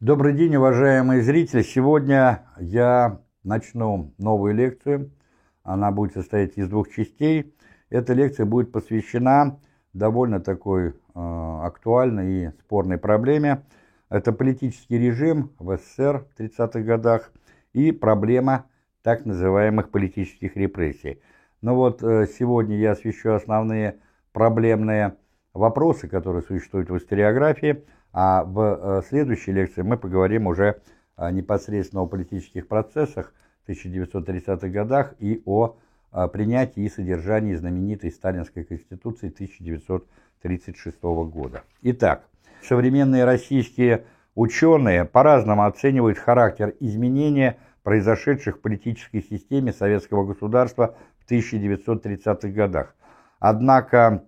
Добрый день, уважаемые зрители! Сегодня я начну новую лекцию. Она будет состоять из двух частей. Эта лекция будет посвящена довольно такой э, актуальной и спорной проблеме. Это политический режим в СССР в 30-х годах и проблема так называемых политических репрессий. Но вот э, сегодня я освещу основные проблемные вопросы, которые существуют в историографии – а в э, следующей лекции мы поговорим уже непосредственно о политических процессах в 1930-х годах и о принятии и содержании знаменитой Сталинской Конституции 1936 года. Итак, современные российские ученые по-разному оценивают характер изменения, произошедших в политической системе советского государства в 1930-х годах. Однако,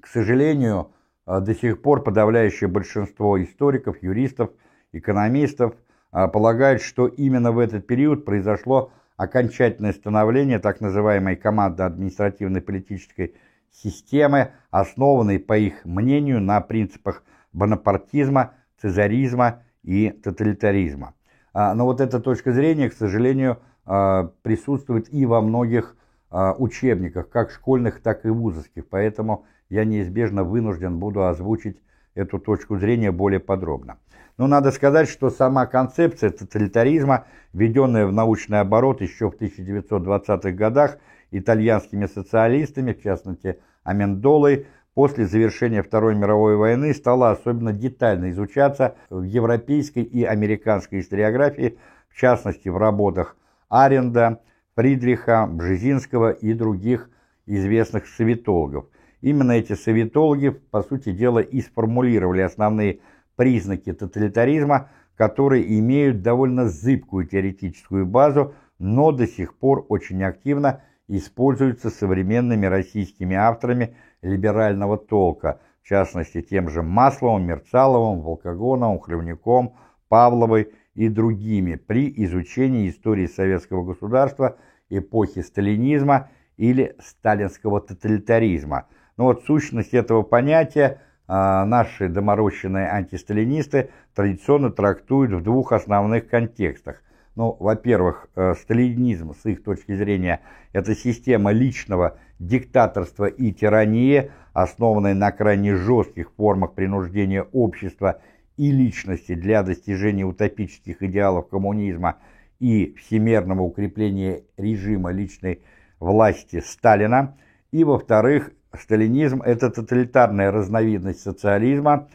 к сожалению, а, до сих пор подавляющее большинство историков, юристов, экономистов а, полагают, что именно в этот период произошло окончательное становление так называемой командно-административной политической системы, основанной, по их мнению, на принципах бонапартизма, цезаризма и тоталитаризма. А, но вот эта точка зрения, к сожалению, присутствует и во многих учебниках, как школьных, так и вузовских, поэтому я неизбежно вынужден буду озвучить эту точку зрения более подробно. Но надо сказать, что сама концепция тоталитаризма, введенная в научный оборот еще в 1920-х годах итальянскими социалистами, в частности Амендолой, после завершения Второй мировой войны стала особенно детально изучаться в европейской и американской историографии, в частности в работах Аренда, Фридриха, Бжезинского и других известных советологов – Именно эти советологи, по сути дела, и сформулировали основные признаки тоталитаризма, которые имеют довольно зыбкую теоретическую базу, но до сих пор очень активно используются современными российскими авторами либерального толка, в частности тем же Масловым, Мерцаловым, Волкогоновым, Хлевняком, Павловой и другими при изучении истории советского государства эпохи сталинизма или сталинского тоталитаризма – но вот сущность этого понятия а, наши доморощенные антисталинисты традиционно трактуют в двух основных контекстах. Ну, во-первых, э, сталинизм, с их точки зрения, это система личного диктаторства и тирании, основанная на крайне жестких формах принуждения общества и личности для достижения утопических идеалов коммунизма и всемерного укрепления режима личной власти Сталина. И, во-вторых, Сталинизм – это тоталитарная разновидность социализма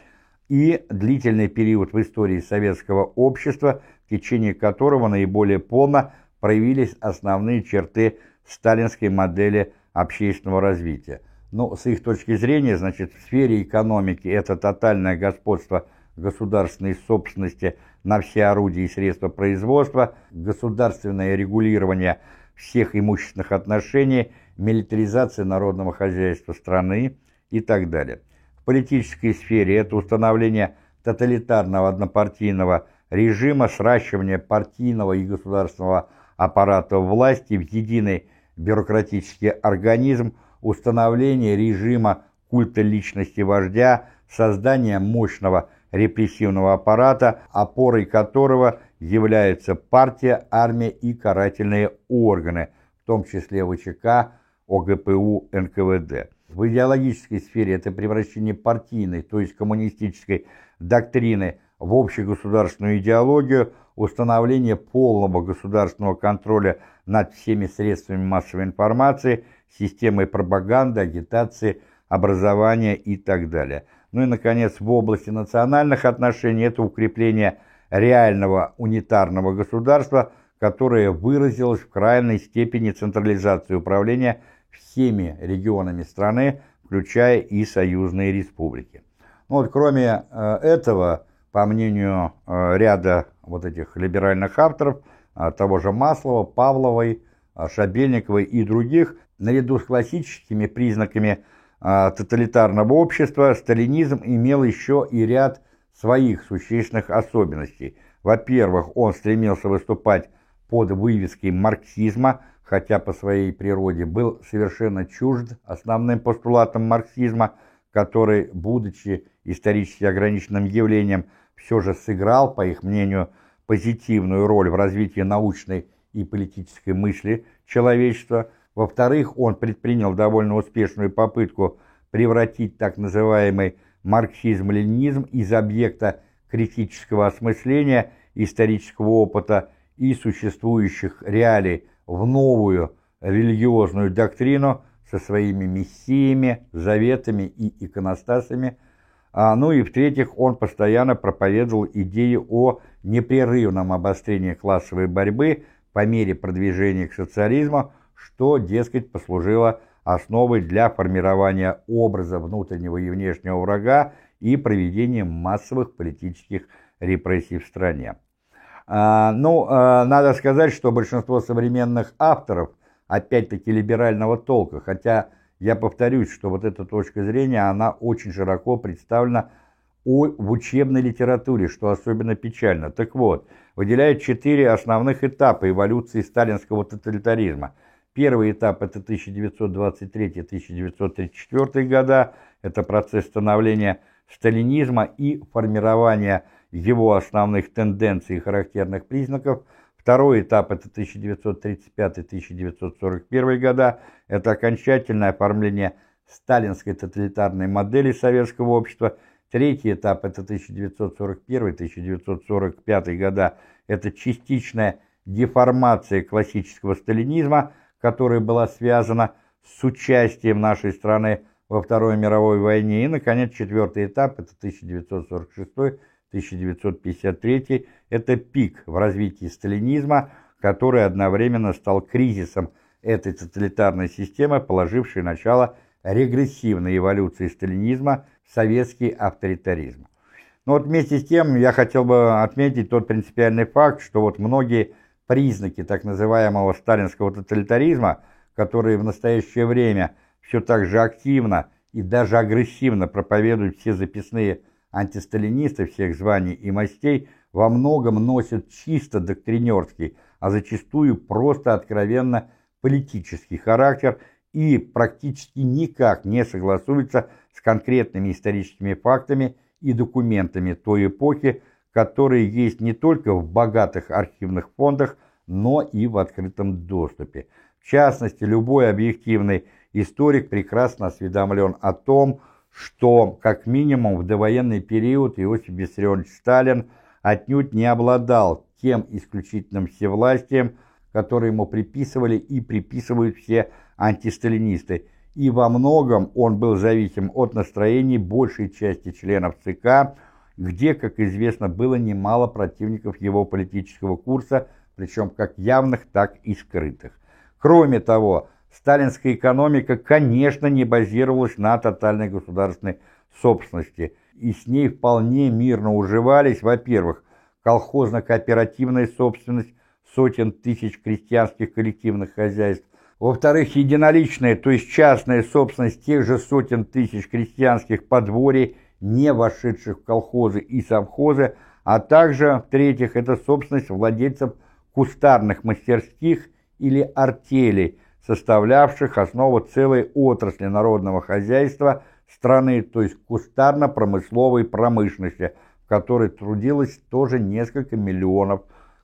и длительный период в истории советского общества, в течение которого наиболее полно проявились основные черты сталинской модели общественного развития. Но с их точки зрения, значит, в сфере экономики это тотальное господство государственной собственности на все орудия и средства производства, государственное регулирование всех имущественных отношений – милитаризация народного хозяйства страны и так далее. В политической сфере это установление тоталитарного однопартийного режима, сращивание партийного и государственного аппарата власти в единый бюрократический организм, установление режима культа личности вождя, создание мощного репрессивного аппарата, опорой которого являются партия, армия и карательные органы, в том числе ВЧК, ОГПУ НКВД. В идеологической сфере это превращение партийной, то есть коммунистической доктрины в общегосударственную идеологию, установление полного государственного контроля над всеми средствами массовой информации, системой пропаганды, агитации, образования и так далее. Ну и, наконец, в области национальных отношений это укрепление реального унитарного государства, которое выразилось в крайней степени централизации управления всеми регионами страны, включая и союзные республики. Ну вот, кроме э, этого, по мнению э, ряда вот этих либеральных авторов, э, того же Маслова, Павловой, Шабельниковой и других, наряду с классическими признаками тоталитарного общества, сталинизм имел еще и ряд своих существенных особенностей. Во-первых, он стремился выступать под вывеской марксизма, хотя по своей природе был совершенно чужд основным постулатам марксизма, который, будучи исторически ограниченным явлением, все же сыграл, по их мнению, позитивную роль в развитии научной и политической мысли человечества. Во-вторых, он предпринял довольно успешную попытку превратить так называемый марксизм-ленинизм из объекта критического осмысления исторического опыта и существующих реалий в новую религиозную доктрину со своими мессиями, заветами и иконостасами. А, ну и в-третьих, он постоянно проповедовал идеи о непрерывном обострении классовой борьбы по мере продвижения к социализму, что, дескать, послужило основой для формирования образа внутреннего и внешнего врага и проведения массовых политических репрессий в стране. А, ну, а, надо сказать, что большинство современных авторов, опять-таки либерального толка, хотя я повторюсь, что вот эта точка зрения, она очень широко представлена в учебной литературе, что особенно печально. Так вот, выделяют четыре основных этапа эволюции сталинского тоталитаризма. Первый этап – это 1923-1934 года, это процесс становления сталинизма и формирования его основных тенденций и характерных признаков. Второй этап – это 1935-1941 года, это окончательное оформление сталинской тоталитарной модели советского общества. Третий этап – это 1941-1945 года, это частичная деформация классического сталинизма, которая была связана с участием нашей страны во Второй мировой войне. И, наконец, четвертый этап – это 1946-1953. Это пик в развитии сталинизма, который одновременно стал кризисом этой тоталитарной системы, положившей начало регрессивной эволюции сталинизма в советский авторитаризм. Но вот вместе с тем я хотел бы отметить тот принципиальный факт, что вот многие признаки так называемого сталинского тоталитаризма, которые в настоящее время – все так же активно и даже агрессивно проповедуют все записные антисталинисты всех званий и мастей, во многом носят чисто доктринерский, а зачастую просто откровенно политический характер и практически никак не согласуются с конкретными историческими фактами и документами той эпохи, которые есть не только в богатых архивных фондах, но и в открытом доступе. В частности, любой объективный историк прекрасно осведомлен о том, что, как минимум, в довоенный период Иосиф Виссарионович Сталин отнюдь не обладал тем исключительным всевластием, которое ему приписывали и приписывают все антисталинисты, и во многом он был зависим от настроений большей части членов ЦК, где, как известно, было немало противников его политического курса, причем как явных, так и скрытых. Кроме того, сталинская экономика, конечно, не базировалась на тотальной государственной собственности, и с ней вполне мирно уживались, во-первых, колхозно-кооперативная собственность сотен тысяч крестьянских коллективных хозяйств, во-вторых, единоличная, то есть частная собственность тех же сотен тысяч крестьянских подворий, не вошедших в колхозы и совхозы, а также, в-третьих, это собственность владельцев кустарных мастерских или артелей, составлявших основу целой отрасли народного хозяйства страны, то есть кустарно-промысловой промышленности, в которой трудилось тоже несколько миллионов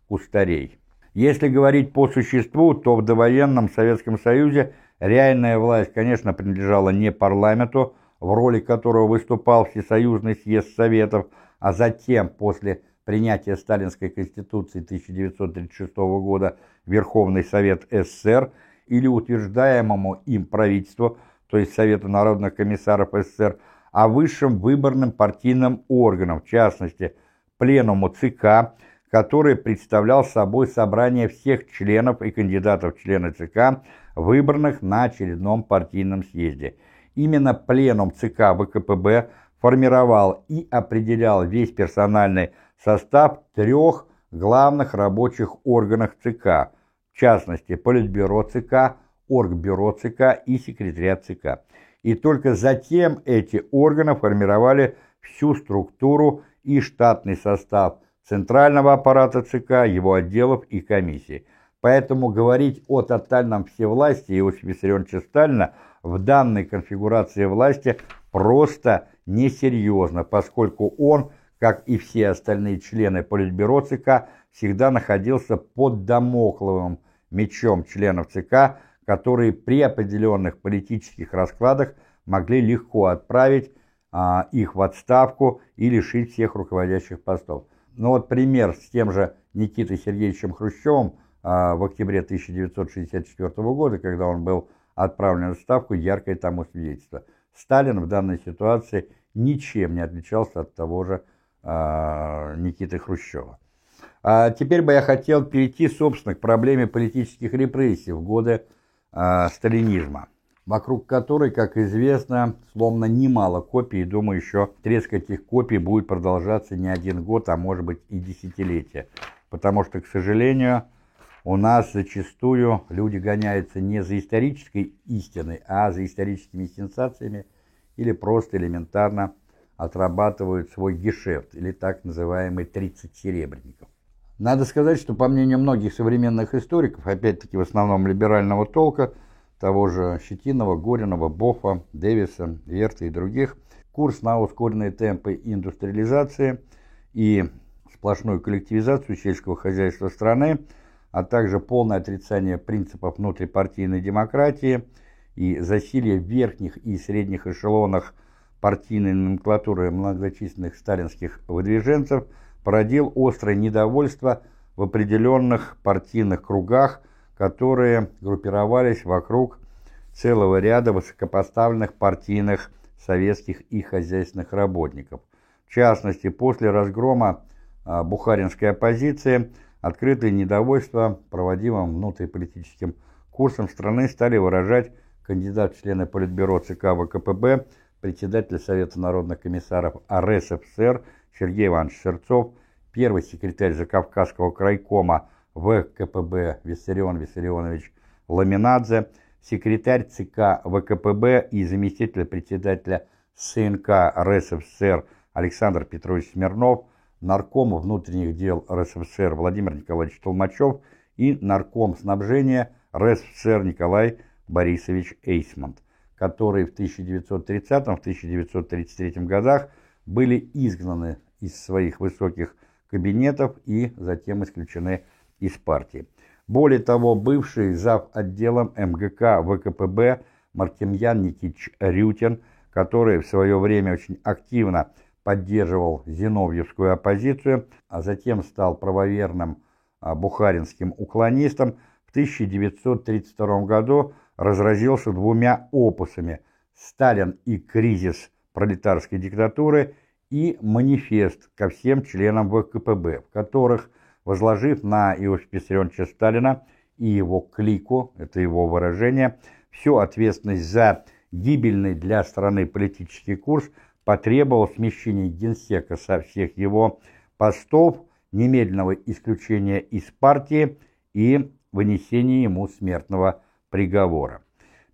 кустарей. Если говорить по существу, то в довоенном Советском Союзе реальная власть, конечно, принадлежала не парламенту, в роли которого выступал Всесоюзный съезд Советов, а затем, после принятия Сталинской Конституции 1936 года, Верховный Совет СССР – или утверждаемому им правительству, то есть Совету народных комиссаров СССР, а высшим выборным партийным органам, в частности, Пленуму ЦК, который представлял собой собрание всех членов и кандидатов члены ЦК, выбранных на очередном партийном съезде. Именно Пленум ЦК ВКПБ формировал и определял весь персональный состав трех главных рабочих органов ЦК – в частности Политбюро ЦК, Оргбюро ЦК и Секретариат ЦК. И только затем эти органы формировали всю структуру и штатный состав центрального аппарата ЦК, его отделов и комиссий. Поэтому говорить о тотальном всевластии Иосифа Виссарионовича Сталина в данной конфигурации власти просто несерьезно, поскольку он как и все остальные члены Политбюро ЦК, всегда находился под домокловым мечом членов ЦК, которые при определенных политических раскладах могли легко отправить а, их в отставку и лишить всех руководящих постов. Ну вот пример с тем же Никитой Сергеевичем Хрущевым а, в октябре 1964 года, когда он был отправлен в отставку, яркое тому свидетельство. Сталин в данной ситуации ничем не отличался от того же а, Никиты Хрущева. А теперь бы я хотел перейти, собственно, к проблеме политических репрессий в годы а, сталинизма, вокруг которой, как известно, сломано немало копий, и, думаю, еще треск этих копий будет продолжаться не один год, а может быть и десятилетия. Потому что, к сожалению, у нас зачастую люди гоняются не за исторической истиной, а за историческими сенсациями или просто элементарно отрабатывают свой гешефт, или так называемый 30 серебряников. Надо сказать, что по мнению многих современных историков, опять-таки в основном либерального толка, того же Щетинова, Горинова, Бофа, Дэвиса, Верта и других, курс на ускоренные темпы индустриализации и сплошную коллективизацию сельского хозяйства страны, а также полное отрицание принципов внутрипартийной демократии и засилие верхних и средних эшелонах партийной номенклатуры многочисленных сталинских выдвиженцев породил острое недовольство в определенных партийных кругах, которые группировались вокруг целого ряда высокопоставленных партийных советских и хозяйственных работников. В частности, после разгрома а, бухаринской оппозиции открытое недовольство проводимым внутриполитическим курсом страны стали выражать кандидат в члены Политбюро ЦК ВКПБ председатель Совета народных комиссаров РСФСР Сергей Иванович Сырцов, первый секретарь Закавказского крайкома ВКПБ Виссарион Виссарионович Ламинадзе, секретарь ЦК ВКПБ и заместитель председателя СНК РСФСР Александр Петрович Смирнов, нарком внутренних дел РСФСР Владимир Николаевич Толмачев и нарком снабжения РСФСР Николай Борисович Эйсмонт которые в 1930-1933 годах были изгнаны из своих высоких кабинетов и затем исключены из партии. Более того, бывший зав. отделом МГК ВКПБ Мартемьян Никитич Рютин, который в свое время очень активно поддерживал зиновьевскую оппозицию, а затем стал правоверным а, бухаринским уклонистом, в 1932 году разразился двумя опусами «Сталин и кризис пролетарской диктатуры» и «Манифест ко всем членам ВКПБ», в которых, возложив на Иосифа Виссарионовича Сталина и его клику, это его выражение, всю ответственность за гибельный для страны политический курс, потребовал смещения генсека со всех его постов, немедленного исключения из партии и вынесения ему смертного приговора.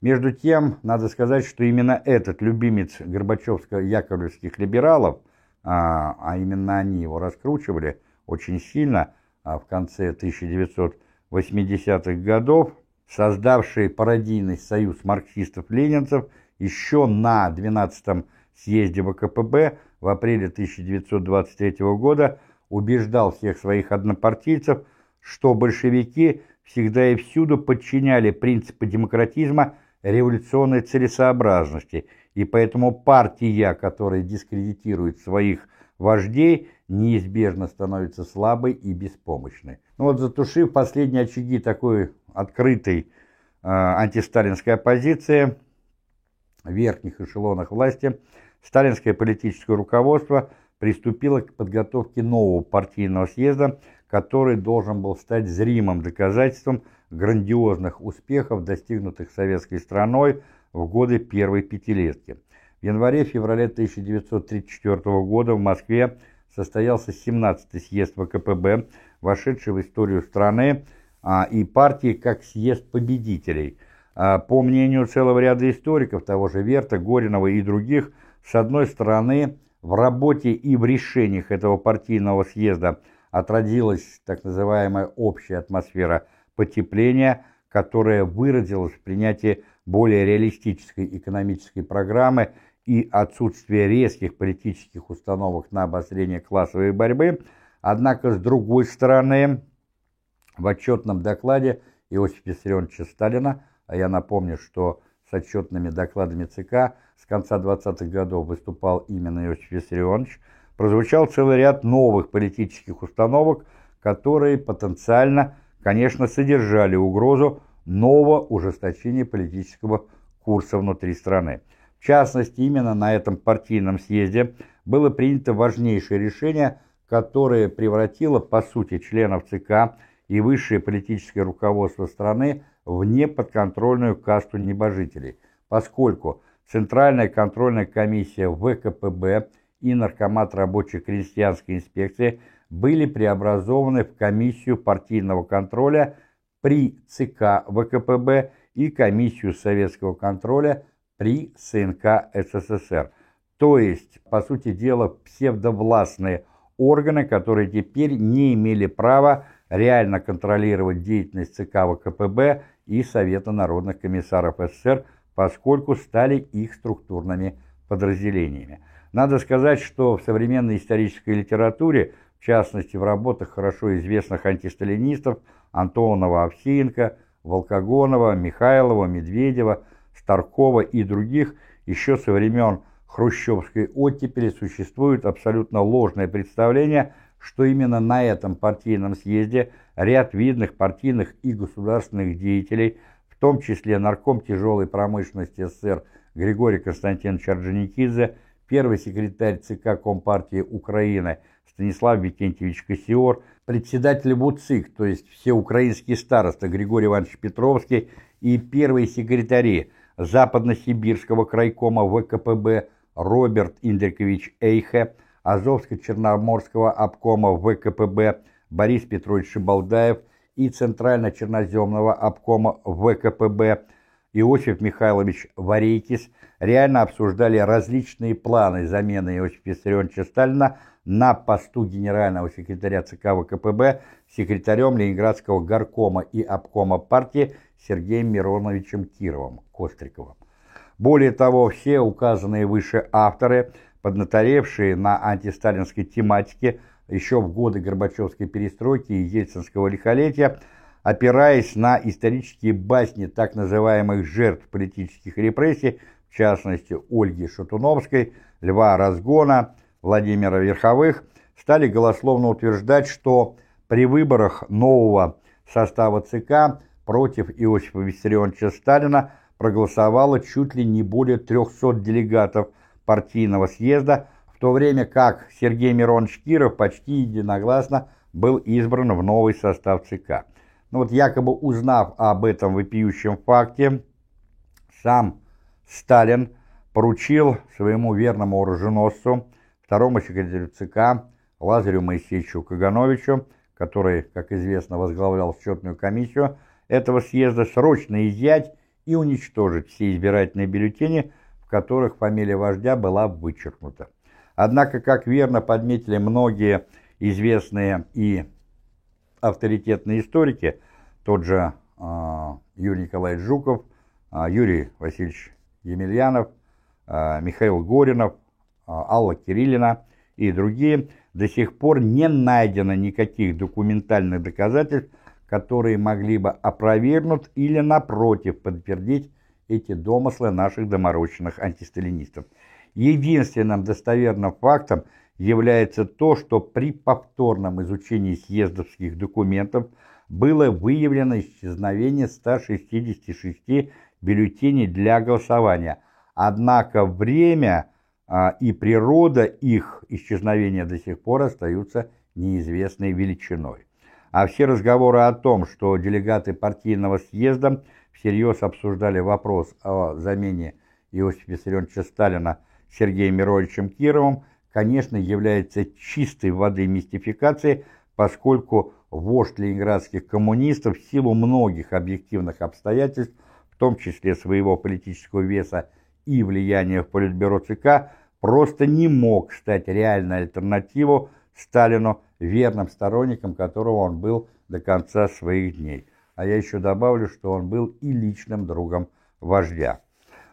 Между тем, надо сказать, что именно этот любимец Горбачевско-яковлевских либералов, а, а именно они его раскручивали очень сильно а в конце 1980-х годов, создавший пародийный союз марксистов-ленинцев еще на 12-м съезде ВКПБ в апреле 1923 года убеждал всех своих однопартийцев, что большевики всегда и всюду подчиняли принципы демократизма революционной целесообразности, и поэтому партия, которая дискредитирует своих вождей, неизбежно становится слабой и беспомощной. Ну вот затушив последние очаги такой открытой э, антисталинской оппозиции в верхних эшелонах власти, сталинское политическое руководство приступило к подготовке нового партийного съезда, который должен был стать зримым доказательством грандиозных успехов, достигнутых советской страной в годы первой пятилетки. В январе-феврале 1934 года в Москве состоялся 17-й съезд ВКПБ, вошедший в историю страны а, и партии как съезд победителей. А, по мнению целого ряда историков, того же Верта, Горинова и других, с одной стороны, в работе и в решениях этого партийного съезда отразилась так называемая общая атмосфера потепления, которая выразилась в принятии более реалистической экономической программы и отсутствие резких политических установок на обострение классовой борьбы, однако, с другой стороны, в отчетном докладе Иосифа Виссарионовича Сталина, а я напомню, что с отчетными докладами ЦК с конца 20-х годов выступал именно Иосиф Виссарионович, прозвучал целый ряд новых политических установок, которые потенциально, конечно, содержали угрозу нового ужесточения политического курса внутри страны. В частности, именно на этом партийном съезде было принято важнейшее решение, которое превратило, по сути, членов ЦК и высшее политическое руководство страны в неподконтрольную касту небожителей, поскольку Центральная контрольная комиссия ВКПБ и Наркомат рабочей крестьянской инспекции были преобразованы в комиссию партийного контроля при ЦК ВКПБ и комиссию советского контроля при СНК СССР. То есть, по сути дела, псевдовластные органы, которые теперь не имели права реально контролировать деятельность ЦК ВКПБ и Совета народных комиссаров СССР, поскольку стали их структурными подразделениями. Надо сказать, что в современной исторической литературе, в частности в работах хорошо известных антисталинистов Антонова, Овсеенко, Волкогонова, Михайлова, Медведева, Старкова и других, еще со времен хрущевской оттепели существует абсолютно ложное представление, что именно на этом партийном съезде ряд видных партийных и государственных деятелей, в том числе нарком тяжелой промышленности СССР Григорий Константинович Орджоникидзе, первый секретарь ЦК Компартии Украины Станислав Викентьевич Кассиор, председатель ВУЦИК, то есть все украинские старосты Григорий Иванович Петровский и первые секретари Западно-Сибирского крайкома ВКПБ Роберт Индрикович Эйхе, Азовско-Черноморского обкома ВКПБ Борис Петрович Шибалдаев и Центрально-Черноземного обкома ВКПБ Иосиф Михайлович Варейкис реально обсуждали различные планы замены Иосифа Виссарионовича Сталина на посту генерального секретаря ЦК ВКПБ секретарем Ленинградского горкома и обкома партии Сергеем Мироновичем Кировым, Костриковым. Более того, все указанные выше авторы, поднаторевшие на антисталинской тематике еще в годы Горбачевской перестройки и ельцинского лихолетия, опираясь на исторические басни так называемых жертв политических репрессий, в частности Ольги Шатуновской, Льва Разгона, Владимира Верховых, стали голословно утверждать, что при выборах нового состава ЦК против Иосифа Виссарионовича Сталина проголосовало чуть ли не более 300 делегатов партийного съезда, в то время как Сергей Миронович Киров почти единогласно был избран в новый состав ЦК. Но ну вот якобы узнав об этом вопиющем факте, сам Сталин поручил своему верному оруженосцу второму секретарю ЦК Лазарю Моисеевичу Кагановичу, который, как известно, возглавлял счетную комиссию этого съезда, срочно изъять и уничтожить все избирательные бюллетени, в которых фамилия вождя была вычеркнута. Однако, как верно подметили многие известные и авторитетные историки, тот же э, Юрий Николаевич Жуков, э, Юрий Васильевич Емельянов, э, Михаил Горинов, а, Алла Кириллина и другие, до сих пор не найдено никаких документальных доказательств, которые могли бы опровергнуть или, напротив, подтвердить эти домыслы наших доморощенных антисталинистов. Единственным достоверным фактом является то, что при повторном изучении съездовских документов было выявлено исчезновение 166 бюллетеней для голосования. Однако время а, и природа их исчезновения до сих пор остаются неизвестной величиной. А все разговоры о том, что делегаты партийного съезда всерьез обсуждали вопрос о замене Иосифа Виссарионовича Сталина Сергеем Мировичем Кировым, конечно, является чистой воды мистификацией, поскольку вождь ленинградских коммунистов в силу многих объективных обстоятельств, в том числе своего политического веса и влияния в Политбюро ЦК, просто не мог стать реальной альтернативой Сталину, верным сторонником которого он был до конца своих дней. А я еще добавлю, что он был и личным другом вождя.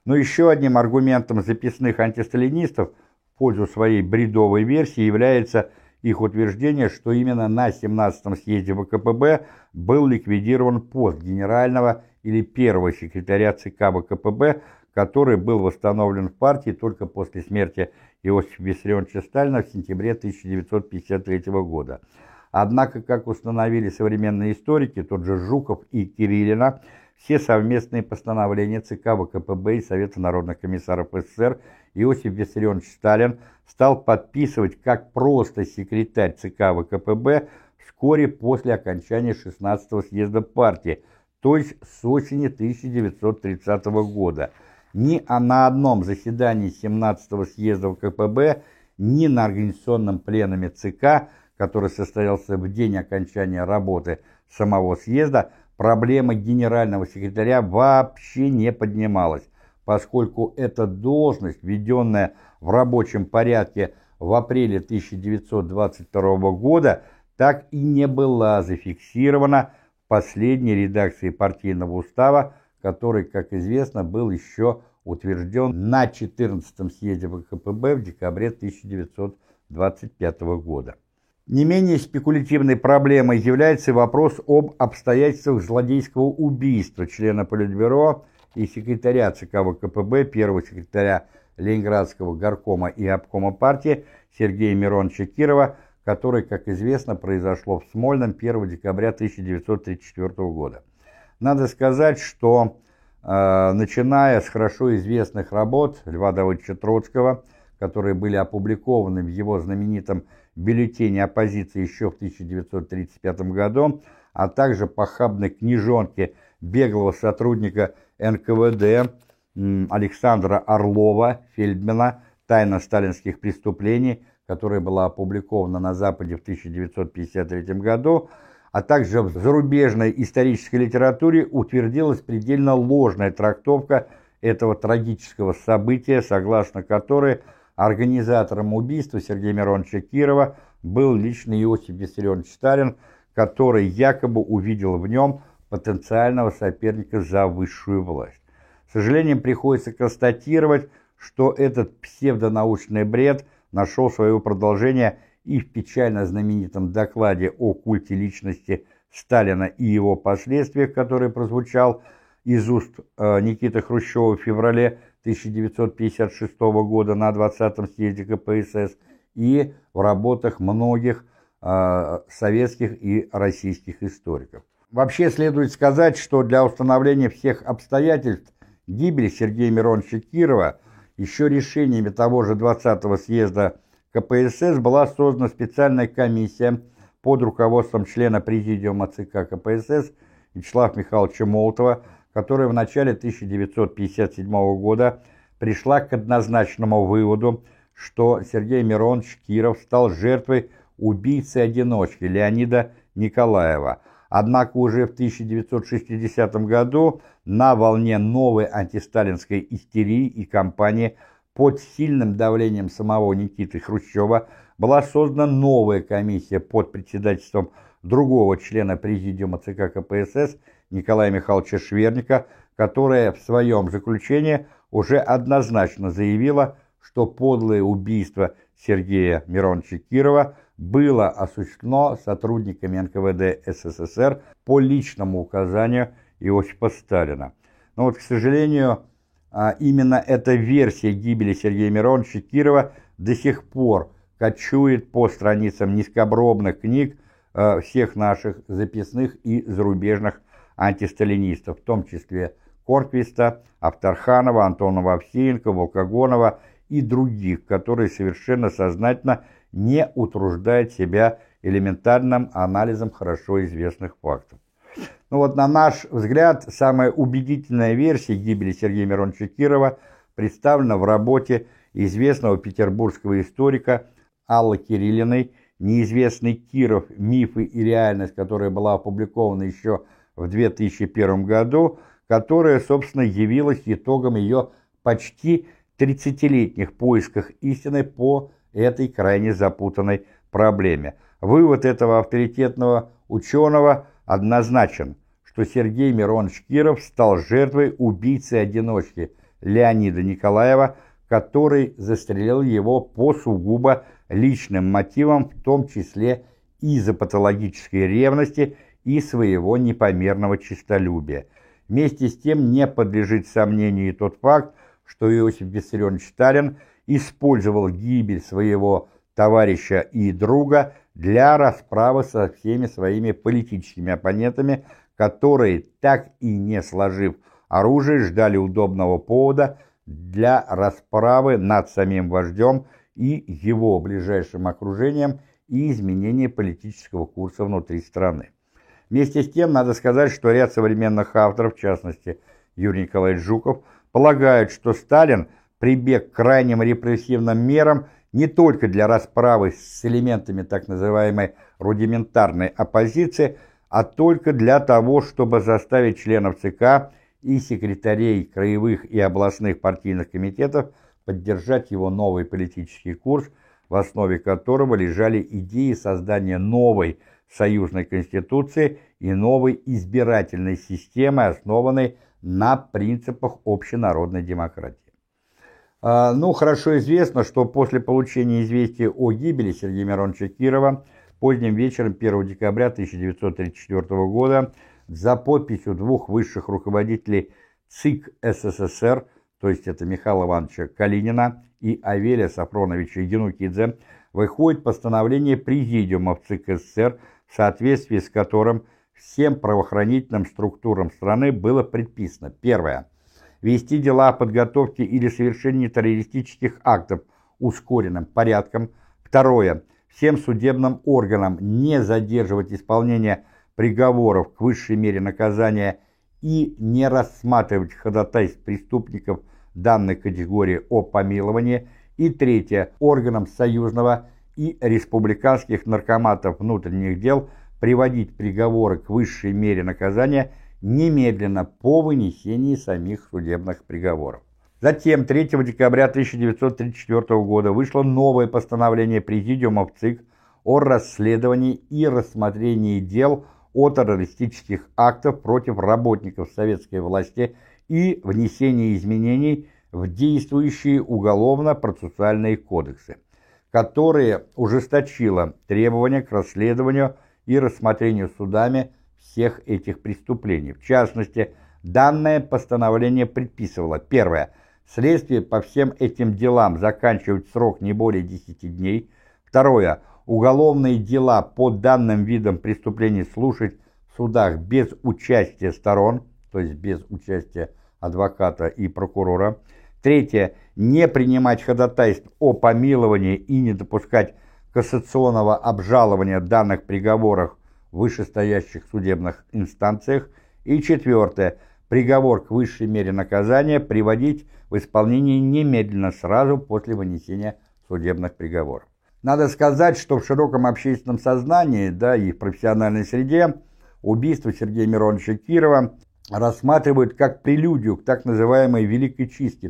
Но еще одним аргументом записных антисталинистов пользу своей бредовой версии является их утверждение, что именно на 17-м съезде ВКПБ был ликвидирован пост генерального или первого секретаря ЦК ВКПБ, который был восстановлен в партии только после смерти Иосифа Виссарионовича Сталина в сентябре 1953 года. Однако, как установили современные историки, тот же Жуков и Кириллина, все совместные постановления ЦК ВКПБ и Совета народных комиссаров СССР Иосиф Виссарионович Сталин стал подписывать как просто секретарь ЦК ВКПБ вскоре после окончания 16-го съезда партии, то есть с осени 1930 года. Ни на одном заседании 17-го съезда ВКПБ, ни на организационном пленуме ЦК, который состоялся в день окончания работы самого съезда, проблема генерального секретаря вообще не поднималась, поскольку эта должность, введенная в рабочем порядке в апреле 1922 года, так и не была зафиксирована в последней редакции партийного устава, который, как известно, был еще утвержден на 14-м съезде ВКПБ в декабре 1925 года. Не менее спекулятивной проблемой является вопрос об обстоятельствах злодейского убийства члена Политбюро и секретаря ЦК ВКПБ, первого секретаря Ленинградского горкома и обкома партии Сергея Мироновича Кирова, которое, как известно, произошло в Смольном 1 декабря 1934 года. Надо сказать, что э, начиная с хорошо известных работ Льва Давыдовича Троцкого, которые были опубликованы в его знаменитом бюллетене оппозиции еще в 1935 году, а также похабной книжонке беглого сотрудника НКВД Александра Орлова, Фельдмана «Тайна сталинских преступлений», которая была опубликована на Западе в 1953 году, а также в зарубежной исторической литературе утвердилась предельно ложная трактовка этого трагического события, согласно которой Организатором убийства Сергея Мироновича Кирова был лично Иосиф Виссарионович Сталин, который якобы увидел в нем потенциального соперника за высшую власть. С сожалением приходится констатировать, что этот псевдонаучный бред нашел свое продолжение и в печально знаменитом докладе о культе личности Сталина и его последствиях, который прозвучал из уст э, Никиты Хрущева в феврале 1956 года на 20-м съезде КПСС и в работах многих э, советских и российских историков. Вообще следует сказать, что для установления всех обстоятельств гибели Сергея Мироновича Кирова еще решениями того же 20-го съезда КПСС была создана специальная комиссия под руководством члена президиума ЦК КПСС Вячеслава Михайловича Молотова, которая в начале 1957 года пришла к однозначному выводу, что Сергей Миронович Киров стал жертвой убийцы-одиночки Леонида Николаева. Однако уже в 1960 году на волне новой антисталинской истерии и кампании под сильным давлением самого Никиты Хрущева была создана новая комиссия под председательством другого члена президиума ЦК КПСС Николая Михайловича Шверника, которая в своем заключении уже однозначно заявила, что подлое убийство Сергея Мироновича Кирова было осуществлено сотрудниками НКВД СССР по личному указанию Иосифа Сталина. Но вот, к сожалению, а, именно эта версия гибели Сергея Мироновича Кирова до сих пор кочует по страницам низкобробных книг а, всех наших записных и зарубежных антисталинистов, в том числе Корквиста, Авторханова, Антонова Овсеенко, Волкогонова и других, которые совершенно сознательно не утруждают себя элементарным анализом хорошо известных фактов. Ну вот, на наш взгляд, самая убедительная версия гибели Сергея Мироновича Кирова представлена в работе известного петербургского историка Аллы Кириллиной «Неизвестный Киров. Мифы и реальность», которая была опубликована еще в 2001 году, которая, собственно, явилась итогом ее почти 30-летних поисках истины по этой крайне запутанной проблеме. Вывод этого авторитетного ученого однозначен, что Сергей Миронович Киров стал жертвой убийцы-одиночки Леонида Николаева, который застрелил его по сугубо личным мотивам, в том числе из-за патологической ревности и своего непомерного честолюбия. Вместе с тем не подлежит сомнению и тот факт, что Иосиф Виссарионович Сталин использовал гибель своего товарища и друга для расправы со всеми своими политическими оппонентами, которые, так и не сложив оружие, ждали удобного повода для расправы над самим вождем и его ближайшим окружением и изменения политического курса внутри страны. Вместе с тем, надо сказать, что ряд современных авторов, в частности Юрий Николаевич Жуков, полагают, что Сталин прибег к крайним репрессивным мерам не только для расправы с элементами так называемой рудиментарной оппозиции, а только для того, чтобы заставить членов ЦК и секретарей краевых и областных партийных комитетов поддержать его новый политический курс, в основе которого лежали идеи создания новой союзной конституции и новой избирательной системы, основанной на принципах общенародной демократии. А, ну, хорошо известно, что после получения известия о гибели Сергея Мироновича Кирова поздним вечером 1 декабря 1934 года за подписью двух высших руководителей ЦИК СССР, то есть это Михаила Ивановича Калинина и Авеля Сафроновича Янукидзе, выходит постановление Президиума ЦИК СССР, в соответствии с которым всем правоохранительным структурам страны было предписано. Первое вести дела о подготовке или совершении террористических актов ускоренным порядком. Второе. Всем судебным органам не задерживать исполнение приговоров к высшей мере наказания и не рассматривать ходатайств преступников данной категории о помиловании. И третье. Органам союзного и республиканских наркоматов внутренних дел приводить приговоры к высшей мере наказания – немедленно по вынесении самих судебных приговоров. Затем 3 декабря 1934 года вышло новое постановление Президиума ЦИК о расследовании и рассмотрении дел о террористических актах против работников советской власти и внесении изменений в действующие уголовно-процессуальные кодексы, которые ужесточило требования к расследованию и рассмотрению судами всех этих преступлений. В частности, данное постановление предписывало, первое, следствие по всем этим делам заканчивать срок не более 10 дней, второе, уголовные дела по данным видам преступлений слушать в судах без участия сторон, то есть без участия адвоката и прокурора, третье, не принимать ходатайств о помиловании и не допускать кассационного обжалования данных приговоров вышестоящих судебных инстанциях. И четвертое. Приговор к высшей мере наказания приводить в исполнение немедленно сразу после вынесения судебных приговоров. Надо сказать, что в широком общественном сознании, да и в профессиональной среде убийство Сергея Мироновича Кирова рассматривают как прелюдию к так называемой Великой Чистке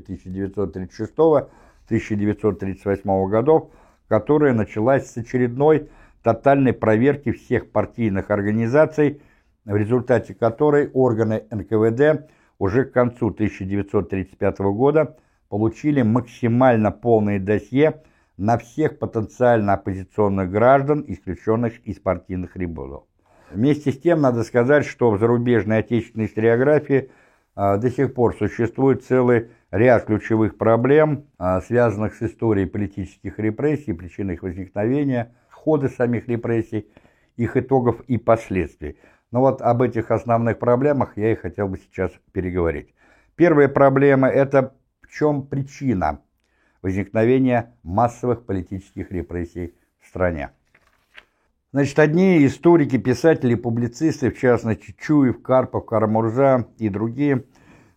1936-1938 годов, которая началась с очередной тотальной проверки всех партийных организаций, в результате которой органы НКВД уже к концу 1935 года получили максимально полное досье на всех потенциально оппозиционных граждан, исключенных из партийных риболов. Вместе с тем, надо сказать, что в зарубежной отечественной историографии а, до сих пор существует целый ряд ключевых проблем, а, связанных с историей политических репрессий, причин их возникновения – хода самих репрессий, их итогов и последствий. Но вот об этих основных проблемах я и хотел бы сейчас переговорить. Первая проблема – это в чем причина возникновения массовых политических репрессий в стране. Значит, одни историки, писатели, публицисты, в частности Чуев, Карпов, Карамурза и другие,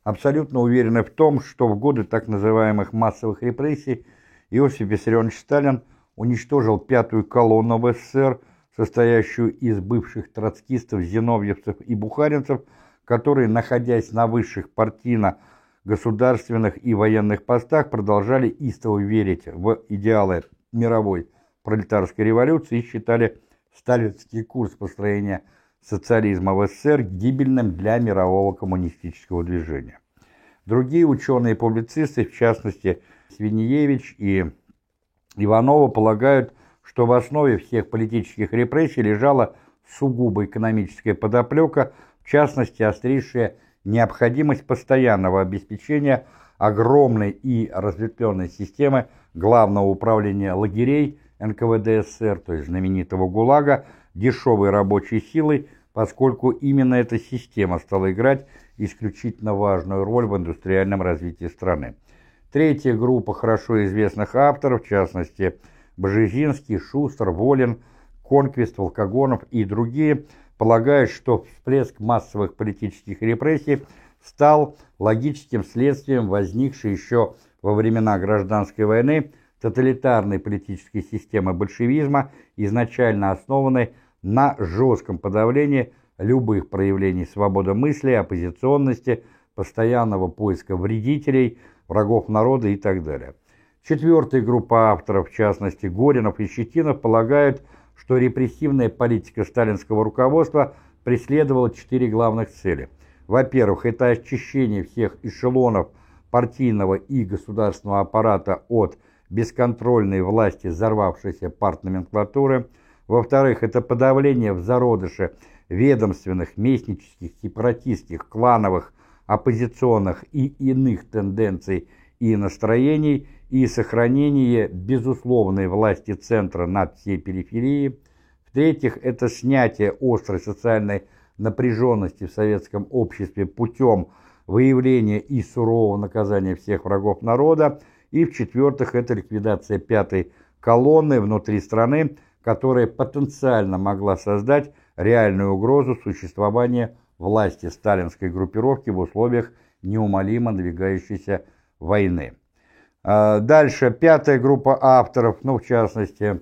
абсолютно уверены в том, что в годы так называемых массовых репрессий Иосиф Виссарионович Сталин – уничтожил пятую колонну в СССР, состоящую из бывших троцкистов, зиновьевцев и бухаринцев, которые, находясь на высших партийно-государственных и военных постах, продолжали истово верить в идеалы мировой пролетарской революции и считали сталинский курс построения социализма в СССР гибельным для мирового коммунистического движения. Другие ученые и публицисты, в частности Свиньевич и Иванова, полагают, что в основе всех политических репрессий лежала сугубо экономическая подоплека, в частности острейшая необходимость постоянного обеспечения огромной и разветвленной системы Главного управления лагерей НКВД СССР, то есть знаменитого ГУЛАГа, дешевой рабочей силой, поскольку именно эта система стала играть исключительно важную роль в индустриальном развитии страны. Третья группа хорошо известных авторов, в частности Бжезинский, Шустер, Волин, Конквист, Волкогонов и другие, полагают, что всплеск массовых политических репрессий стал логическим следствием возникшей еще во времена гражданской войны тоталитарной политической системы большевизма, изначально основанной на жестком подавлении любых проявлений свободы мысли, оппозиционности, постоянного поиска вредителей, врагов народа и так далее. Четвертая группа авторов, в частности Горинов и Щетинов, полагают, что репрессивная политика сталинского руководства преследовала четыре главных цели. Во-первых, это очищение всех эшелонов партийного и государственного аппарата от бесконтрольной власти взорвавшейся партноменклатуры. Во-вторых, это подавление в зародыше ведомственных, местнических, сепаратистских, клановых, оппозиционных и иных тенденций и настроений и сохранение безусловной власти центра над всей периферией. В-третьих, это снятие острой социальной напряженности в советском обществе путем выявления и сурового наказания всех врагов народа. И в-четвертых, это ликвидация пятой колонны внутри страны, которая потенциально могла создать реальную угрозу существования власти сталинской группировки в условиях неумолимо надвигающейся войны. А, дальше, пятая группа авторов, ну, в частности,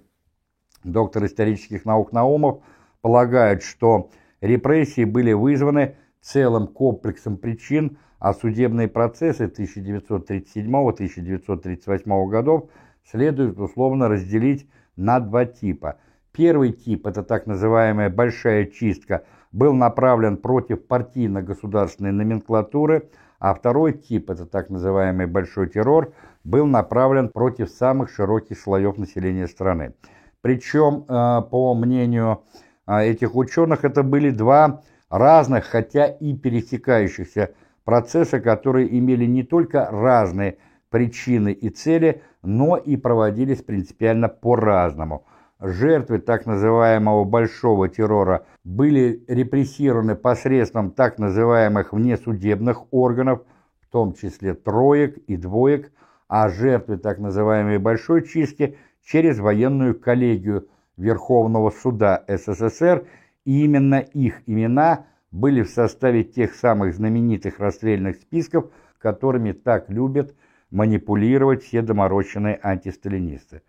доктор исторических наук Наумов, полагают, что репрессии были вызваны целым комплексом причин, а судебные процессы 1937-1938 годов следует условно разделить на два типа – Первый тип, это так называемая «большая чистка», был направлен против партийно-государственной номенклатуры, а второй тип, это так называемый «большой террор», был направлен против самых широких слоев населения страны. Причем, э, по мнению э, этих ученых, это были два разных, хотя и пересекающихся процесса, которые имели не только разные причины и цели, но и проводились принципиально по-разному – Жертвы так называемого «большого террора» были репрессированы посредством так называемых внесудебных органов, в том числе троек и двоек, а жертвы так называемой «большой чистки» через военную коллегию Верховного суда СССР, и именно их имена были в составе тех самых знаменитых расстрельных списков, которыми так любят манипулировать все доморощенные антисталинисты.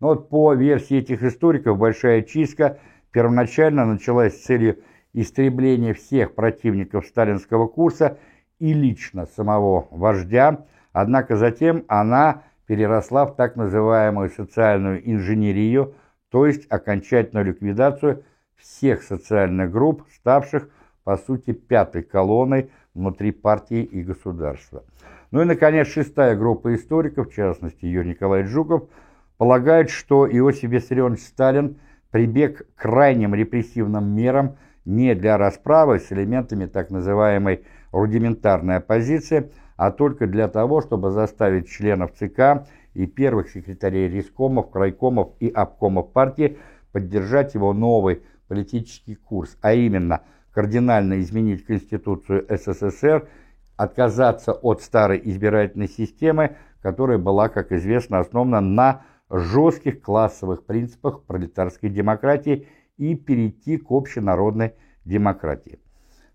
Но вот по версии этих историков, большая чистка первоначально началась с целью истребления всех противников сталинского курса и лично самого вождя, однако затем она переросла в так называемую социальную инженерию, то есть окончательную ликвидацию всех социальных групп, ставших, по сути, пятой колонной внутри партии и государства. Ну и, наконец, шестая группа историков, в частности, Юрий Николаевич Жуков – полагают, что Иосиф Виссарионович Сталин прибег к крайним репрессивным мерам не для расправы с элементами так называемой рудиментарной оппозиции, а только для того, чтобы заставить членов ЦК и первых секретарей рискомов, крайкомов и обкомов партии поддержать его новый политический курс, а именно кардинально изменить Конституцию СССР, отказаться от старой избирательной системы, которая была, как известно, основана на жестких классовых принципах пролетарской демократии и перейти к общенародной демократии.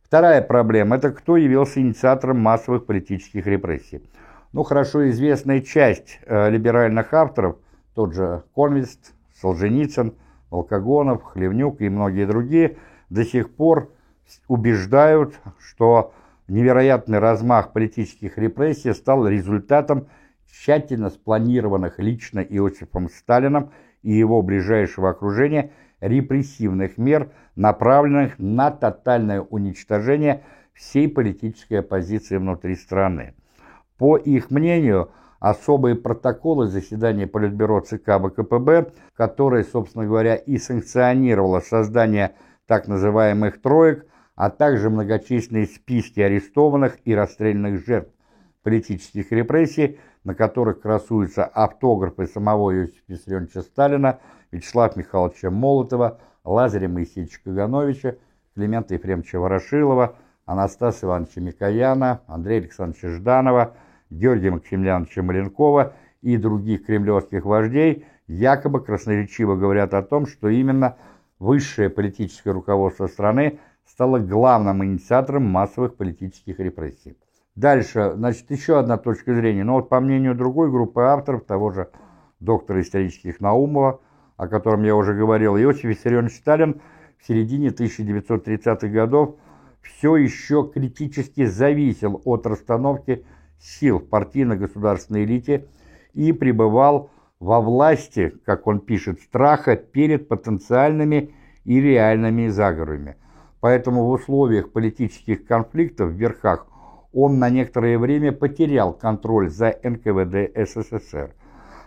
Вторая проблема – это кто явился инициатором массовых политических репрессий. Ну, хорошо известная часть э, либеральных авторов, тот же Конвист, Солженицын, Волкогонов, Хлевнюк и многие другие, до сих пор убеждают, что невероятный размах политических репрессий стал результатом тщательно спланированных лично Иосифом Сталином и его ближайшего окружения репрессивных мер, направленных на тотальное уничтожение всей политической оппозиции внутри страны. По их мнению, особые протоколы заседания Политбюро ЦК ВКПБ, которое, собственно говоря, и санкционировало создание так называемых «троек», а также многочисленные списки арестованных и расстрелянных жертв политических репрессий, на которых красуются автографы самого Иосифа Виссарионовича Сталина, Вячеслава Михайловича Молотова, Лазаря Моисеевича Кагановича, Климента Ефремовича Ворошилова, Анастаса Ивановича Микояна, Андрея Александровича Жданова, Георгия Максимiliaновича Маленкова и других кремлевских вождей якобы красноречиво говорят о том, что именно высшее политическое руководство страны – стала главным инициатором массовых политических репрессий. Дальше, значит, еще одна точка зрения. Но вот по мнению другой группы авторов, того же доктора исторических Наумова, о котором я уже говорил, Иосиф Виссарионович Сталин в середине 1930-х годов все еще критически зависел от расстановки сил в партийно-государственной элите и пребывал во власти, как он пишет, страха перед потенциальными и реальными заговорами. Поэтому в условиях политических конфликтов в верхах он на некоторое время потерял контроль за НКВД СССР.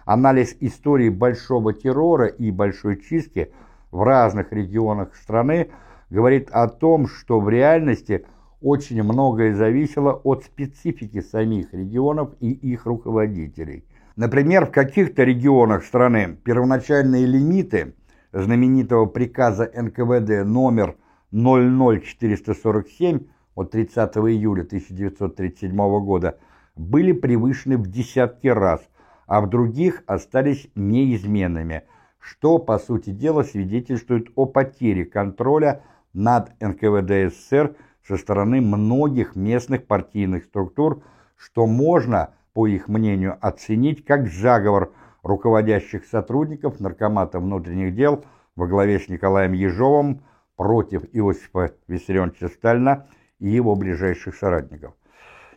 Анализ истории большого террора и большой чистки в разных регионах страны говорит о том, что в реальности очень многое зависело от специфики самих регионов и их руководителей. Например, в каких-то регионах страны первоначальные лимиты знаменитого приказа НКВД номер 00447 от 30 июля 1937 года были превышены в десятки раз, а в других остались неизменными, что, по сути дела, свидетельствует о потере контроля над НКВД СССР со стороны многих местных партийных структур, что можно, по их мнению, оценить как заговор руководящих сотрудников Наркомата внутренних дел во главе с Николаем Ежовым, против Иосифа Виссарионовича Сталина и его ближайших соратников.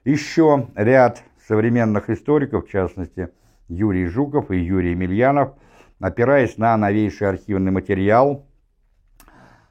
Еще ряд современных историков, в частности Юрий Жуков и Юрий Емельянов, опираясь на новейший архивный материал,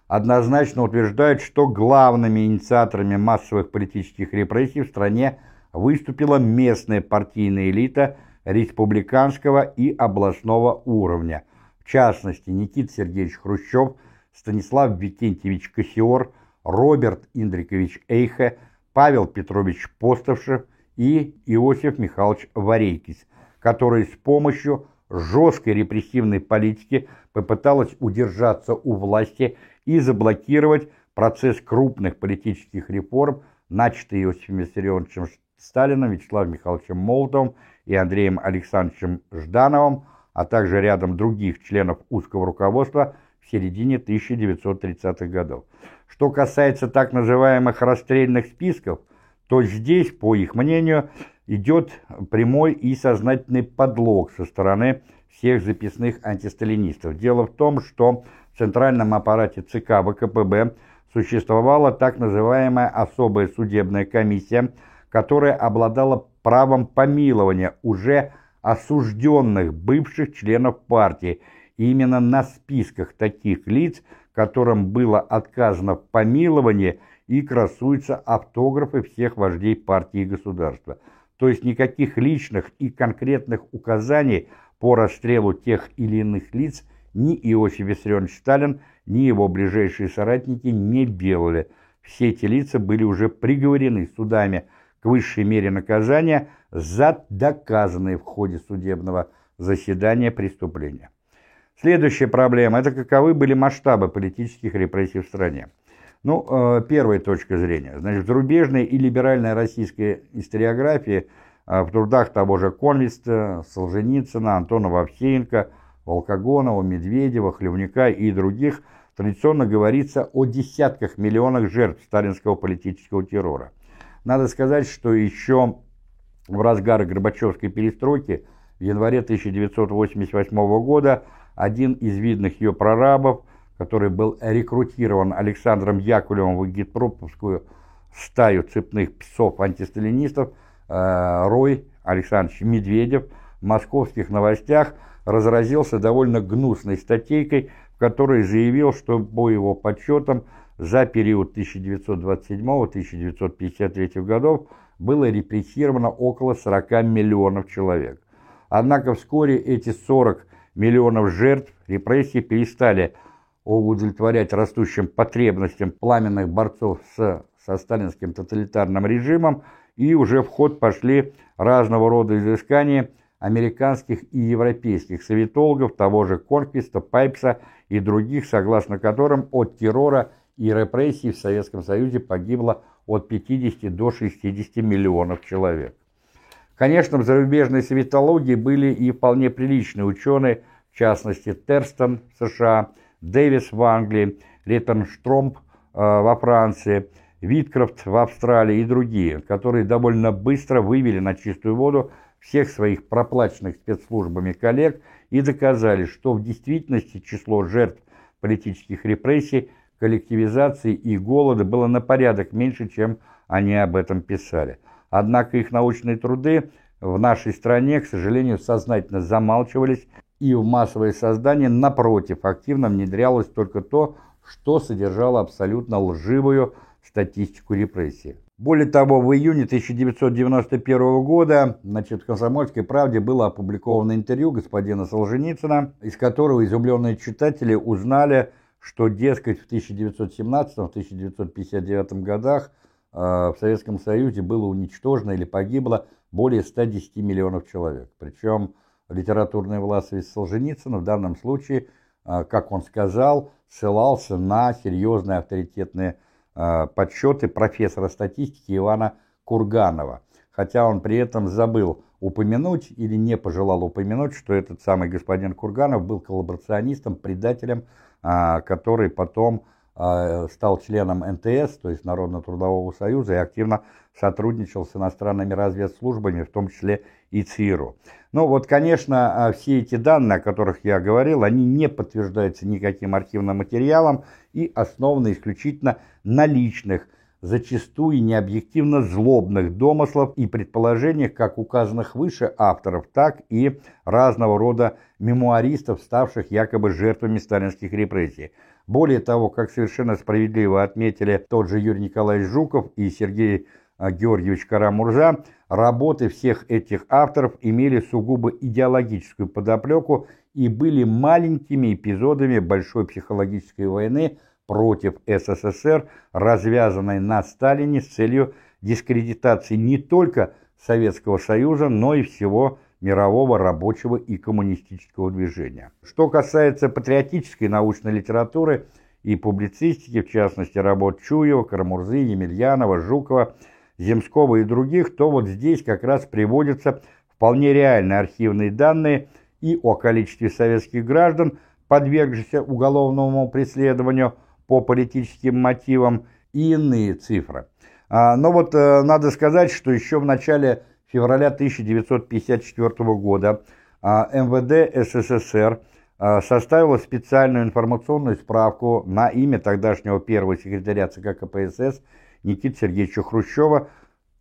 однозначно утверждают, что главными инициаторами массовых политических репрессий в стране выступила местная партийная элита республиканского и областного уровня. В частности, Никита Сергеевич Хрущев – Станислав Викентьевич Кассиор, Роберт Индрикович Эйхе, Павел Петрович Постовшев и Иосиф Михайлович Варейкис, которые с помощью жесткой репрессивной политики попыталась удержаться у власти и заблокировать процесс крупных политических реформ, начатый Иосифом Виссарионовичем Сталином, Вячеславом Михайловичем Молотовым и Андреем Александровичем Ждановым, а также рядом других членов узкого руководства – в середине 1930-х годов. Что касается так называемых расстрельных списков, то здесь, по их мнению, идет прямой и сознательный подлог со стороны всех записных антисталинистов. Дело в том, что в центральном аппарате ЦК ВКПБ существовала так называемая особая судебная комиссия, которая обладала правом помилования уже осужденных бывших членов партии – именно на списках таких лиц, которым было отказано в помиловании и красуются автографы всех вождей партии и государства. То есть никаких личных и конкретных указаний по расстрелу тех или иных лиц ни Иосиф Виссарионович Сталин, ни его ближайшие соратники не делали. Все эти лица были уже приговорены судами к высшей мере наказания за доказанные в ходе судебного заседания преступления. Следующая проблема – это каковы были масштабы политических репрессий в стране. Ну, э, первая точка зрения. Значит, в зарубежной и либеральной российской историографии э, в трудах того же Конвиста, Солженицына, Антона Вовсеенко, Волкогонова, Медведева, Хлевника и других традиционно говорится о десятках миллионах жертв сталинского политического террора. Надо сказать, что еще в разгар Горбачевской перестройки в январе 1988 года один из видных ее прорабов, который был рекрутирован Александром Яковлевым в гитпроповскую стаю цепных псов-антисталинистов, э, Рой Александрович Медведев в московских новостях разразился довольно гнусной статейкой, в которой заявил, что по его подсчетам за период 1927-1953 годов было репрессировано около 40 миллионов человек. Однако вскоре эти 40 миллионов жертв репрессий перестали удовлетворять растущим потребностям пламенных борцов с, со сталинским тоталитарным режимом, и уже в ход пошли разного рода изыскания американских и европейских советологов, того же Конквиста, Пайпса и других, согласно которым от террора и репрессий в Советском Союзе погибло от 50 до 60 миллионов человек. Конечно, в зарубежной советологии были и вполне приличные ученые, в частности Терстон в США, Дэвис в Англии, Риттенштромп э, во Франции, Виткрафт в Австралии и другие, которые довольно быстро вывели на чистую воду всех своих проплаченных спецслужбами коллег и доказали, что в действительности число жертв политических репрессий, коллективизации и голода было на порядок меньше, чем они об этом писали. Однако их научные труды в нашей стране, к сожалению, сознательно замалчивались, и в массовое создание, напротив, активно внедрялось только то, что содержало абсолютно лживую статистику репрессий. Более того, в июне 1991 года значит, в «Комсомольской правде» было опубликовано интервью господина Солженицына, из которого изумленные читатели узнали, что, дескать, в 1917-1959 годах в Советском Союзе было уничтожено или погибло более 110 миллионов человек. Причем литературный властвовец Солженицына в данном случае, э, как он сказал, ссылался на серьезные авторитетные Э, подсчеты профессора статистики Ивана Курганова, хотя он при этом забыл упомянуть или не пожелал упомянуть, что этот самый господин Курганов был коллаборационистом, предателем, который потом стал членом НТС, то есть Народно-трудового союза, и активно сотрудничал с иностранными разведслужбами, в том числе и ЦИРу. Ну вот, конечно, все эти данные, о которых я говорил, они не подтверждаются никаким архивным материалом и основаны исключительно на личных, зачастую необъективно злобных домыслов и предположениях как указанных выше авторов, так и разного рода мемуаристов, ставших якобы жертвами сталинских репрессий. Более того, как совершенно справедливо отметили тот же Юрий Николаевич Жуков и Сергей а, Георгиевич Карамурза, работы всех этих авторов имели сугубо идеологическую подоплеку и были маленькими эпизодами большой психологической войны против СССР, развязанной на Сталине с целью дискредитации не только Советского Союза, но и всего мирового рабочего и коммунистического движения. Что касается патриотической научной литературы и публицистики, в частности работ Чуева, Карамурзы, Емельянова, Жукова, Земского и других, то вот здесь как раз приводятся вполне реальные архивные данные – и о количестве советских граждан, подвергшихся уголовному преследованию по политическим мотивам, и иные цифры. А, но вот э, надо сказать, что еще в начале февраля 1954 года а, МВД СССР а, составила специальную информационную справку на имя тогдашнего первого секретаря ЦК КПСС Никиты Сергеевича Хрущева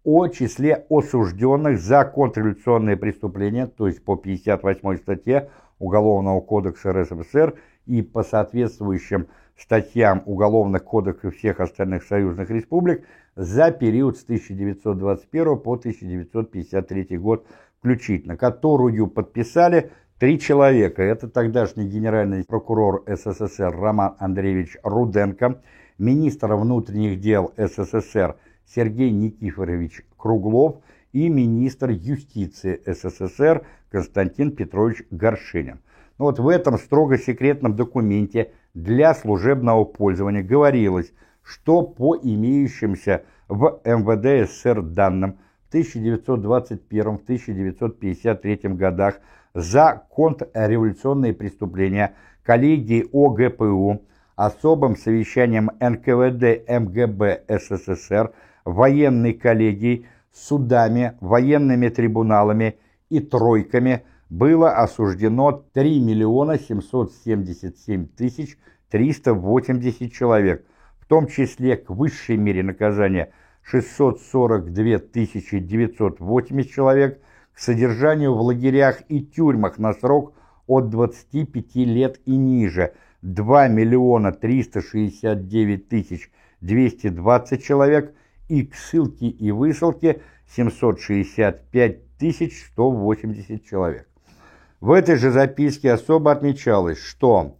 о числе осужденных за контрреволюционные преступления, то есть по 58 статье Уголовного кодекса РСФСР и по соответствующим статьям Уголовных кодексов всех остальных союзных республик за период с 1921 по 1953 год включительно, которую подписали три человека. Это тогдашний генеральный прокурор СССР Роман Андреевич Руденко, министр внутренних дел СССР Сергей Никифорович Круглов и министр юстиции СССР Константин Петрович Горшинин. Но ну вот в этом строго секретном документе для служебного пользования. Говорилось, что по имеющимся в МВД СССР данным в 1921-1953 годах за контрреволюционные преступления коллегии ОГПУ особым совещанием НКВД МГБ СССР военной коллегией, судами, военными трибуналами и тройками было осуждено 3 миллиона 777 тысяч 380 человек, в том числе к высшей мере наказания 642 тысячи 980 человек, к содержанию в лагерях и тюрьмах на срок от 25 лет и ниже 2 миллиона 369 тысяч 220 человек – и к ссылке и высылке 765 180 человек. В этой же записке особо отмечалось, что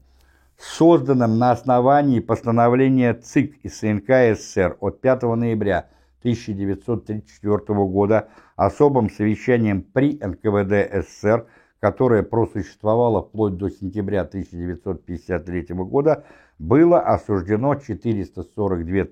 созданным на основании постановления ЦИК и СНК СССР от 5 ноября 1934 года особым совещанием при НКВД СССР, которое просуществовало вплоть до сентября 1953 года, было осуждено 442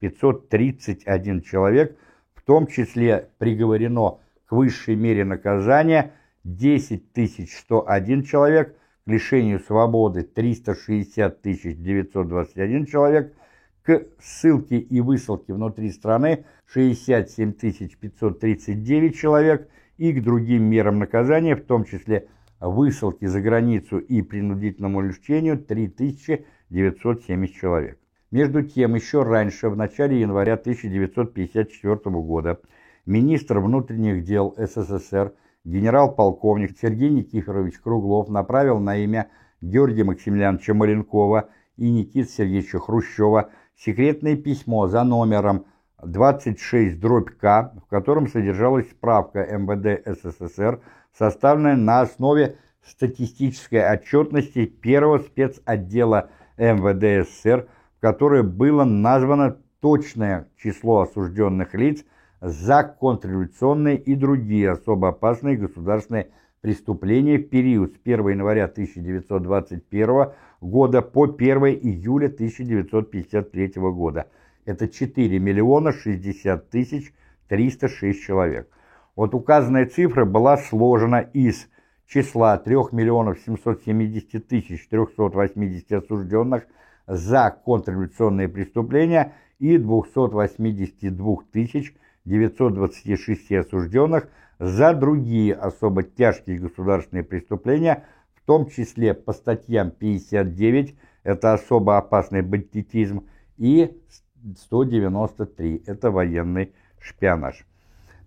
531 человек, в том числе приговорено к высшей мере наказания 10 101 человек, к лишению свободы 360 921 человек, к ссылке и высылке внутри страны 67 539 человек и к другим мерам наказания, в том числе высылке за границу и принудительному лечению 3970 человек. Между тем, еще раньше, в начале января 1954 года, министр внутренних дел СССР генерал-полковник Сергей Никифорович Круглов направил на имя Георгия Максимiliановича Маленкова и Никиты Сергеевича Хрущева секретное письмо за номером 26-К, в котором содержалась справка МВД СССР, составленная на основе статистической отчетности первого спецотдела МВД СССР, в которой было названо точное число осужденных лиц за контрреволюционные и другие особо опасные государственные преступления в период с 1 января 1921 года по 1 июля 1953 года. Это 4 миллиона 60 тысяч 306 человек. Вот указанная цифра была сложена из числа 3 миллионов 770 тысяч 380 осужденных за контрреволюционные преступления и 282 тысяч 926 осужденных за другие особо тяжкие государственные преступления, в том числе по статьям 59, это особо опасный бандитизм, и 193, это военный шпионаж.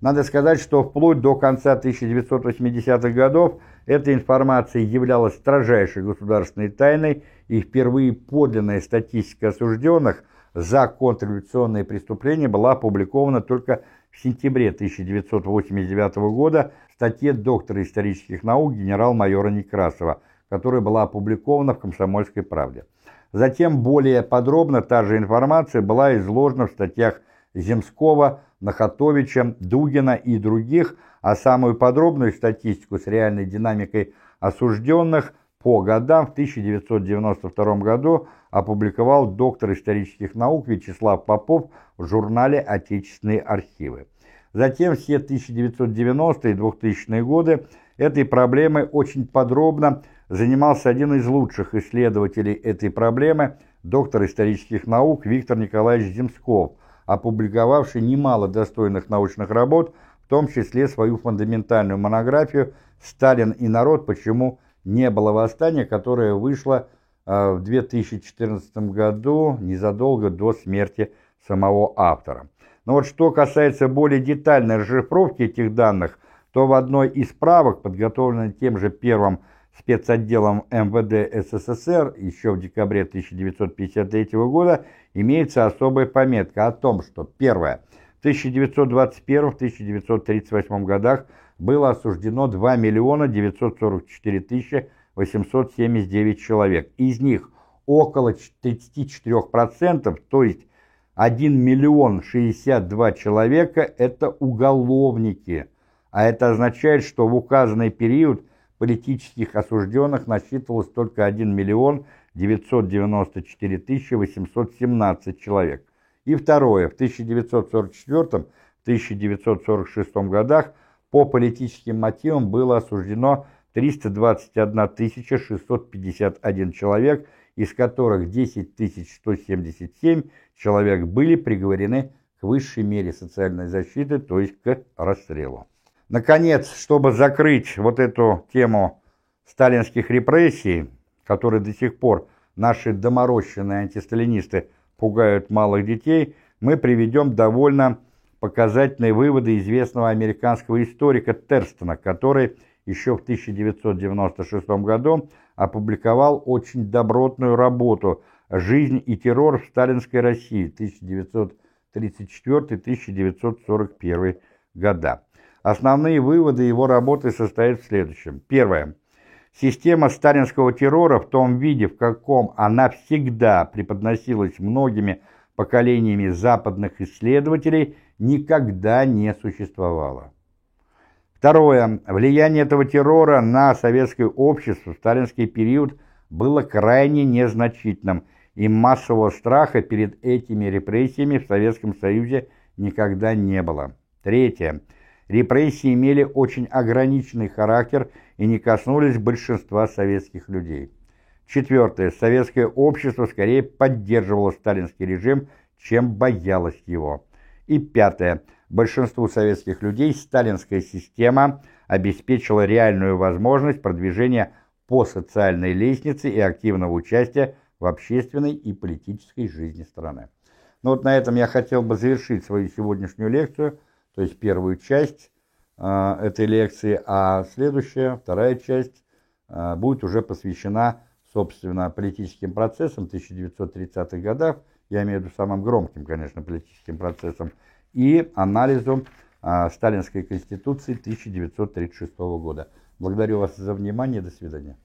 Надо сказать, что вплоть до конца 1980-х годов эта информация являлась строжайшей государственной тайной, и впервые подлинная статистика осужденных за контрреволюционные преступления была опубликована только в сентябре 1989 года в статье доктора исторических наук генерал-майора Некрасова, которая была опубликована в «Комсомольской правде». Затем более подробно та же информация была изложена в статьях Земского, Нахатовича, Дугина и других, а самую подробную статистику с реальной динамикой осужденных по годам в 1992 году опубликовал доктор исторических наук Вячеслав Попов в журнале «Отечественные архивы». Затем все 1990-е и 2000-е годы этой проблемой очень подробно занимался один из лучших исследователей этой проблемы, доктор исторических наук Виктор Николаевич Земсков, опубликовавший немало достойных научных работ, в том числе свою фундаментальную монографию «Сталин и народ. Почему не было восстания», которая вышла а, в 2014 году, незадолго до смерти самого автора. Но вот что касается более детальной расшифровки этих данных, то в одной из справок, подготовленной тем же первым спецотделом МВД СССР еще в декабре 1953 года, имеется особая пометка о том, что первое, в 1921-1938 годах было осуждено 2 миллиона 944 тысячи 879 человек. Из них около 34%, то есть 1 миллион 62 человека – это уголовники. А это означает, что в указанный период политических осужденных насчитывалось только 1 миллион 994 тысячи 817 человек. И второе, в 1944-1946 годах по политическим мотивам было осуждено 321 651 человек, из которых 10 177 человек были приговорены к высшей мере социальной защиты, то есть к расстрелу. Наконец, чтобы закрыть вот эту тему сталинских репрессий, которые до сих пор наши доморощенные антисталинисты пугают малых детей, мы приведем довольно показательные выводы известного американского историка Терстона, который еще в 1996 году опубликовал очень добротную работу «Жизнь и террор в сталинской России» 1934-1941 года. Основные выводы его работы состоят в следующем. Первое. Система сталинского террора в том виде, в каком она всегда преподносилась многими поколениями западных исследователей, никогда не существовала. Второе. Влияние этого террора на советское общество в сталинский период было крайне незначительным, и массового страха перед этими репрессиями в Советском Союзе никогда не было. Третье. Репрессии имели очень ограниченный характер и не коснулись большинства советских людей. Четвертое. Советское общество скорее поддерживало сталинский режим, чем боялось его. И пятое. Большинству советских людей сталинская система обеспечила реальную возможность продвижения по социальной лестнице и активного участия в общественной и политической жизни страны. Ну вот на этом я хотел бы завершить свою сегодняшнюю лекцию, то есть первую часть э, этой лекции, а следующая, вторая часть, э, будет уже посвящена, собственно, политическим процессам 1930-х годов, я имею в виду самым громким, конечно, политическим процессом, и анализу э, Сталинской Конституции 1936 года. Благодарю вас за внимание, до свидания.